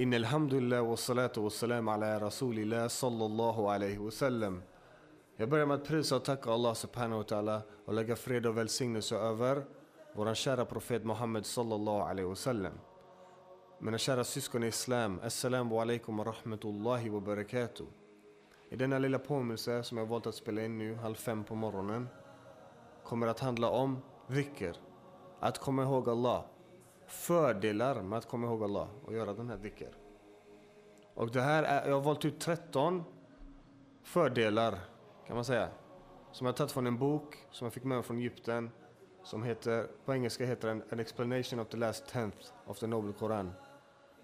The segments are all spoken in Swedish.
إن الحمد لله والصلاة والسلام على رسول الله صلى الله عليه وسلم Jag börjar med att prisa och tacka Allah subhanahu wa ta'ala och lägga fred och välsignelse över vår kära profet Muhammed sallallahu alaihi wasallam. Mina kära syskon i Islam, Assalamu alaikum wa rahmatullahi wa barakatuh. I denna lilla påminnelse som jag valt att spela in nu, halv fem på morgonen, kommer att handla om dhikr. Att komma ihåg Allah. Fördelar med att komma ihåg Allah och göra den här dhikr. Och det här är, jag har valt ut 13 fördelar kan man säga. Som jag tagit från en bok som jag fick med mig från Egypten. Som heter, på engelska heter den An explanation of the last tenth of the Noble Koran.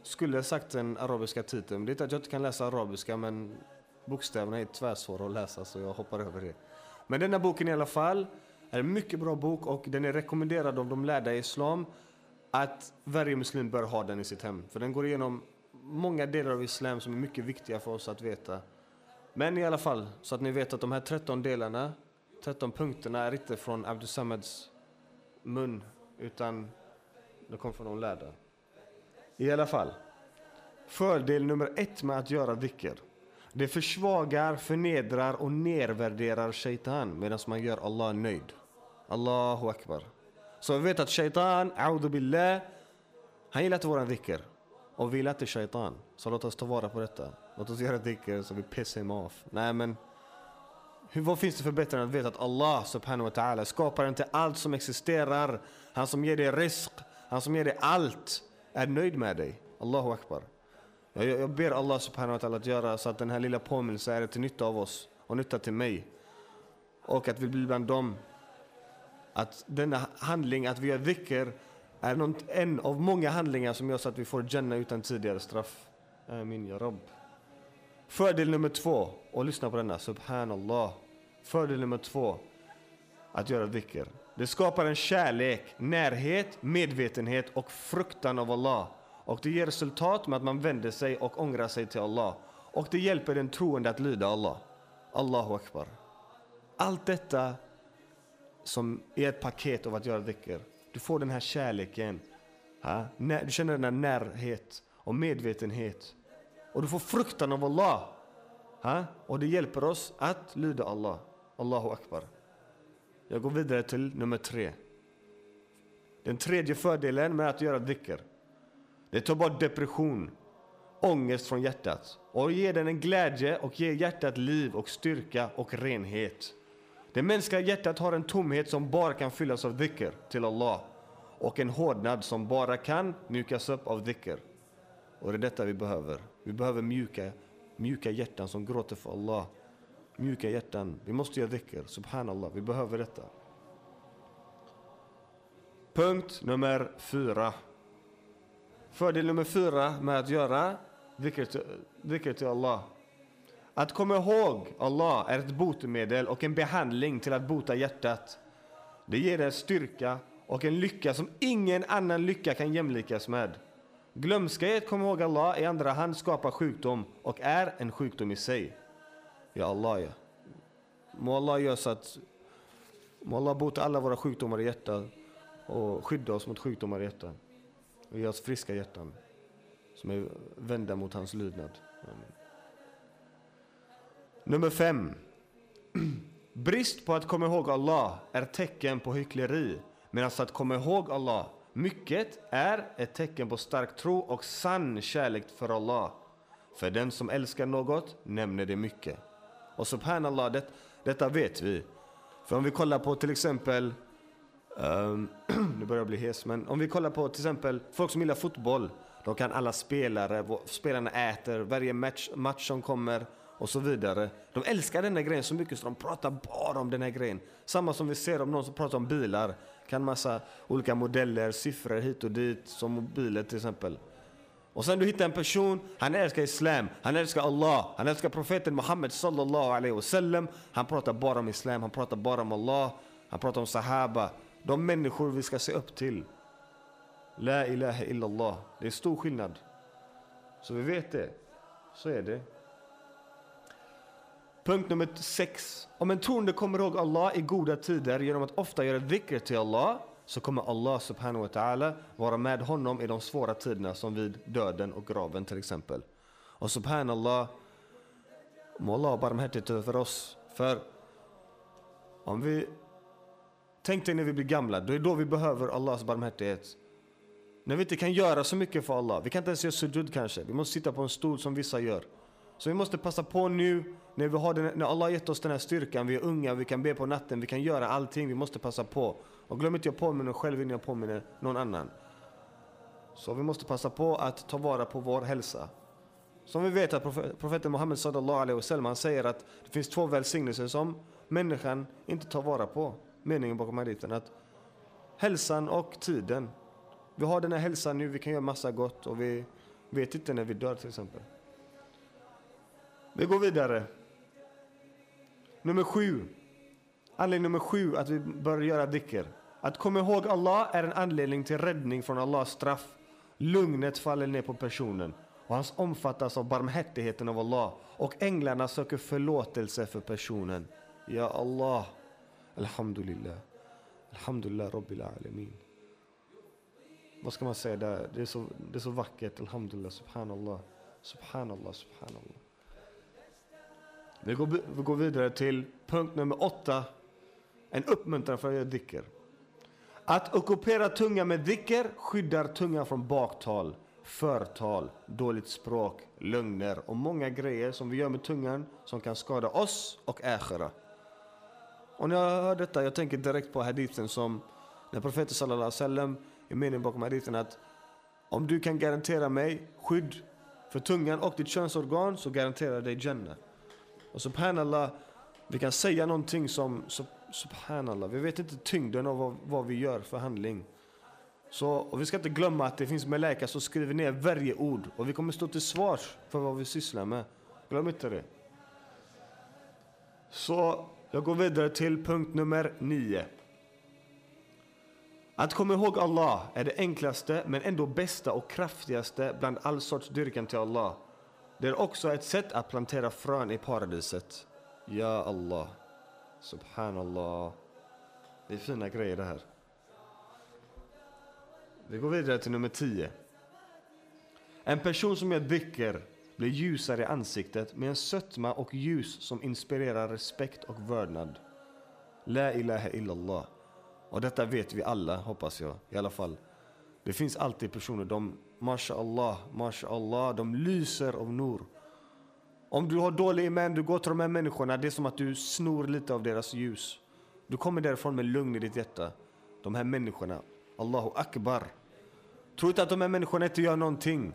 Skulle sagt den arabiska titeln. Det är inte att jag inte kan läsa arabiska men bokstäverna är tvärsvåra att läsa så jag hoppar över det. Men denna boken i alla fall är en mycket bra bok och den är rekommenderad av de lärda i islam att varje muslim bör ha den i sitt hem. För den går igenom många delar av islam som är mycket viktiga för oss att veta. Men i alla fall, så att ni vet att de här 13 delarna, 13 punkterna är inte från Abdusamads mun, utan de kommer från de lärda. I alla fall, fördel nummer ett med att göra dhikr. Det försvagar, förnedrar och nervärderar shaitan medan man gör Allah nöjd. Allahu akbar. Så vi vet att shaitan, audu billah, han gillar inte våran dhikr. Och vi gillar inte shaitan. Så låt oss ta vara på detta. Låt oss göra dhikr så vi pissar him off. Nej men, hur, vad finns det för bättre än att veta att Allah subhanahu wa ta'ala, skaparen till allt som existerar, han som ger dig risk, han som ger dig allt, är nöjd med dig. Allahu akbar. Jag, jag ber Allah subhanahu wa ta'ala att göra så att den här lilla påminnelsen är till nytta av oss och nytta till mig. Och att vi blir bland dem. Att denna handling, att vi gör dhikr, är något, en av många handlingar som gör så att vi får Jannah utan tidigare straff. Amin ya Rabb. Fördel nummer två, och lyssna på denna, subhanallah. Fördel nummer två, att göra dhikr. Det skapar en kärlek, närhet, medvetenhet och fruktan av Allah. Och det ger resultat med att man vänder sig och ångrar sig till Allah. Och det hjälper den troende att lyda Allah. Allahu akbar. Allt detta som är ett paket av att göra dhikr. Du får den här kärleken. Ha? Du känner den här närhet och medvetenhet. Och du får fruktan av Allah. Ha? Och det hjälper oss att lyda Allah. Allahu akbar. Jag går vidare till nummer tre. Den tredje fördelen med att göra dhikr. Det tar bort depression, ångest från hjärtat och ger den en glädje och ger hjärtat liv och styrka och renhet. Det mänskliga hjärtat har en tomhet som bara kan fyllas av dhikr till Allah och en hårdnad som bara kan mjukas upp av dhikr. Och det är detta vi behöver. Vi behöver mjuka, mjuka hjärtan som gråter för Allah. Mjuka hjärtan. Vi måste göra dhikr. Subhanallah. Vi behöver detta. Punkt nummer fyra. Fördel nummer fyra med att göra dhikr till, dhikr till Allah. Att komma ihåg Allah är ett botemedel och en behandling till att bota hjärtat. Det ger dig styrka och en lycka som ingen annan lycka kan jämlikas med. Glömska i att komma ihåg Allah i andra hand skapar sjukdom och är en sjukdom i sig. Ja Allah ja. Må Allah göra så att Må Allah bota alla våra sjukdomar i hjärtat och skydda oss mot sjukdomar i hjärtat. Och ge oss friska hjärtan som är vända mot hans lydnad. Amen. Nummer fem. Brist på att komma ihåg Allah är tecken på hyckleri. Medan att komma ihåg Allah mycket är ett tecken på stark tro och sann kärlek för Allah. För den som älskar något nämner det mycket. Och subhanallah, det, detta vet vi. För om vi kollar på till exempel um, nu börjar jag bli hes, men om vi kollar på till exempel folk som gillar fotboll. De kan alla spelare, spelarna äter varje match, match som kommer och så vidare. De älskar den här grejen så mycket så de pratar bara om den här grejen. Samma som vi ser om någon som pratar om bilar. Kan massa olika modeller, siffror hit och dit, som mobiler till exempel. Och sen du hittar en person, han älskar Islam, han älskar Allah, han älskar profeten Muhammed sallallahu alaihi wasallam. Han pratar bara om Islam, han pratar bara om Allah, han pratar om Sahaba. De människor vi ska se upp till. La ilaha illallah. Det är stor skillnad. Så vi vet det. Så är det. Punkt nummer sex. Om en troende kommer ihåg Allah i goda tider genom att ofta göra dhikr till Allah så kommer Allah subhanahu wa ta'ala vara med honom i de svåra tiderna som vid döden och graven till exempel. Och subhanallah, må Allah ha barmhärtighet över oss. För om vi Tänk dig när vi blir gamla, då är då vi behöver Allahs barmhärtighet. När vi inte kan göra så mycket för Allah. Vi kan inte ens göra sujud kanske. Vi måste sitta på en stol som vissa gör. Så vi måste passa på nu när, vi har den, när Allah gett oss den här styrkan. Vi är unga, vi kan be på natten, vi kan göra allting. Vi måste passa på. Och glöm inte jag påminner själv innan jag påminner någon annan. Så vi måste passa på att ta vara på vår hälsa. Som vi vet att profeten Muhammed sallallahu alaihi wasallam han säger att det finns två välsignelser som människan inte tar vara på. Meningen bakom hadithen att hälsan och tiden. Vi har den här hälsan nu, vi kan göra massa gott och vi vet inte när vi dör till exempel. Vi går vidare. Nummer sju. Anledning nummer sju att vi bör göra dicker. Att komma ihåg Allah är en anledning till räddning från Allahs straff. Lugnet faller ner på personen och han omfattas av barmhärtigheten av Allah och änglarna söker förlåtelse för personen. Ja Allah. Alhamdulillah. Alhamdulillah Rabbil Alamin. Vad ska man säga där? Det är så, det är så vackert. Alhamdulillah, subhanallah. Subhanallah, subhanallah. Vi går, vi går vidare till punkt nummer åtta. En uppmuntran för att göra dicker. Att ockupera tungan med dicker skyddar tungan från baktal, förtal, dåligt språk, lögner och många grejer som vi gör med tungan som kan skada oss och äkhira. Och när jag hör detta, jag tänker direkt på hadithen som när profeten sallallahu alaihi wasallam är meningen bakom hadithen att om du kan garantera mig skydd för tungan och ditt könsorgan så garanterar jag dig Jannah. Och subhanallah, vi kan säga någonting som subhanallah, vi vet inte tyngden av vad, vad vi gör för handling. Så, och vi ska inte glömma att det finns meleka som skriver ner varje ord och vi kommer stå till svars för vad vi sysslar med. Glöm inte det. Så jag går vidare till punkt nummer nio. Att komma ihåg Allah är det enklaste men ändå bästa och kraftigaste bland all sorts dyrkan till Allah. Det är också ett sätt att plantera frön i paradiset. Ja Allah. Subhanallah. Det är fina grejer det här. Vi går vidare till nummer 10. En person som gör dhikr blir ljusare i ansiktet med en sötma och ljus som inspirerar respekt och vördnad. La ilaha illallah. Och detta vet vi alla, hoppas jag. I alla fall. Det finns alltid personer, de, mashallah, mashallah, de lyser av nur. Om du har dålig iman, du går till de här människorna, det är som att du snor lite av deras ljus. Du kommer därifrån med lugn i ditt hjärta. De här människorna, Allahu akbar. Tro inte att de här människorna inte gör någonting.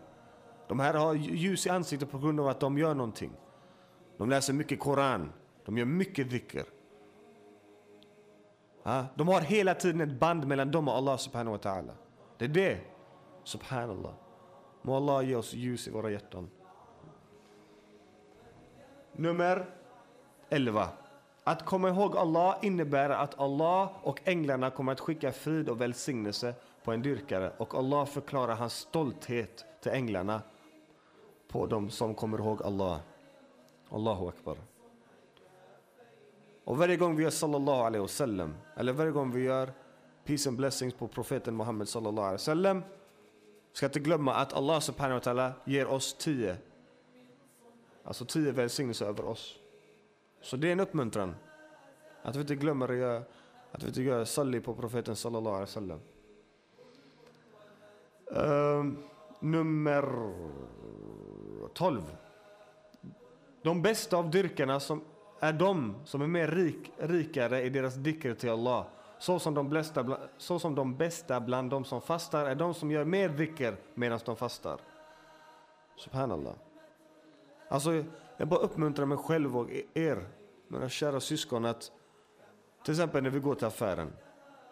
De här har ljus i ansiktet på grund av att de gör någonting. De läser mycket Koran. De gör mycket dhikr. De har hela tiden ett band mellan dem och Allah subhanahu wa ta'ala. Det är det. Subhanallah. Må Allah ge oss ljus i våra hjärtan. Nummer 11. Att komma ihåg Allah innebär att Allah och änglarna kommer att skicka frid och välsignelse på en dyrkare och Allah förklarar hans stolthet till änglarna på dem som kommer ihåg Allah. Allahu akbar. Och varje gång vi gör sallallahu alaihi wasallam, eller varje gång vi gör peace and blessings på profeten Muhammed sallallahu alaihi wasallam, ska inte glömma att Allah subhanahu wa ta'ala ger oss tio, alltså tio välsignelser över oss. Så det är en uppmuntran. Att vi inte glömmer att göra, att vi inte gör salli på profeten sallallahu alaihi wasallam. Um, nummer 12. De bästa av dyrkarna som är de som är mer rik, rikare i deras dicker till Allah. Så som, de bästa, så som de bästa bland de som fastar är de som gör mer dhikr medan de fastar. Subhanallah. Alltså, jag bara uppmuntrar mig själv och e- er, mina kära syskon, att till exempel när vi går till affären.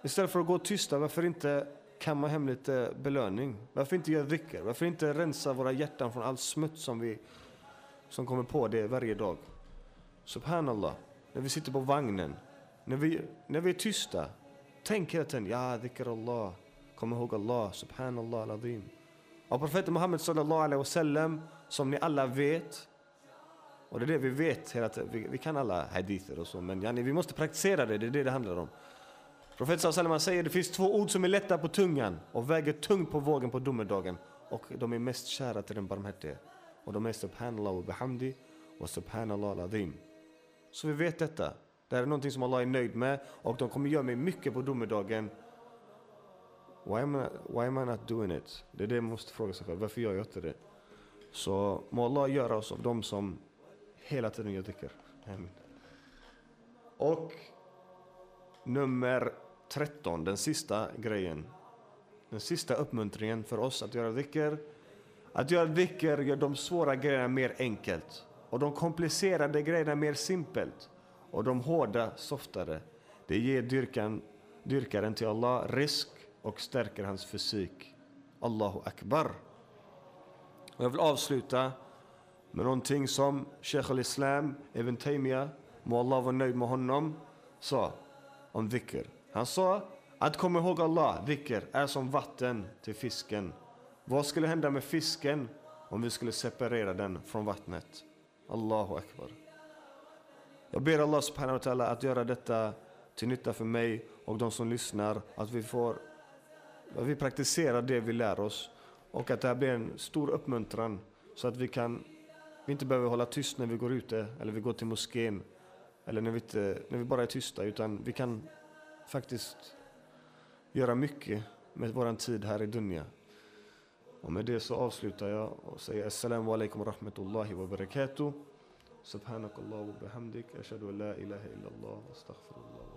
Istället för att gå tysta, varför inte kamma hem lite belöning? Varför inte göra dhikr? Varför inte rensa våra hjärtan från all smuts som vi som kommer på det varje dag? Subhanallah. När vi sitter på vagnen, när vi, när vi är tysta. Tänk hela tiden, ja dhikr Allah. Kom ihåg Allah, subhanallah al-azim. Och profeten Muhammed sallallahu alaihi wasallam, som ni alla vet, och det är det vi vet hela tiden, vi, vi kan alla hadither och så, men yani, vi måste praktisera det, det är det det handlar om. Profeten Salman säger det finns två ord som är lätta på tungan och väger tungt på vågen på domedagen. Och de är mest kära till den barmhärtige. Och de är Subhanallah och Bihamdi och Subhanallah al-Azim. Så vi vet detta. Det här är någonting som Allah är nöjd med och de kommer göra mig mycket på domedagen. Why am, I, why am I not doing it? Det är det man måste fråga sig själv. Varför gör jag inte det? Så må Allah göra oss av dem som hela tiden gör dhikr. Amen. Och nummer 13, den sista grejen. Den sista uppmuntringen för oss att göra dhikr. Att göra dhikr gör de svåra grejerna mer enkelt och de komplicerade grejerna mer simpelt och de hårda softare. Det ger dyrkan, dyrkaren till Allah risk och stärker hans fysik. Allahu akbar. Och jag vill avsluta med någonting som Sheikh al-Islam, Ibn Taymiyyah, må Allah vara nöjd med honom, sa om dhikr. Han sa att komma ihåg Allah, dhikr, är som vatten till fisken. Vad skulle hända med fisken om vi skulle separera den från vattnet? Allahu akbar. Jag ber Allah subhanahu wa ta'ala att göra detta till nytta för mig och de som lyssnar. Att vi får att vi praktiserar det vi lär oss och att det här blir en stor uppmuntran så att vi kan vi inte behöver hålla tyst när vi går ute eller vi går till moskén eller när vi, inte, när vi bara är tysta utan vi kan faktiskt göra mycket med vår tid här i Dunja. Och med det så avslutar jag och säger Assalamu alaikum wa rahmatullahi wa barakatuh. سبحانك الله وبحمدك أشهد أن لا إله إلا الله واستغفر الله.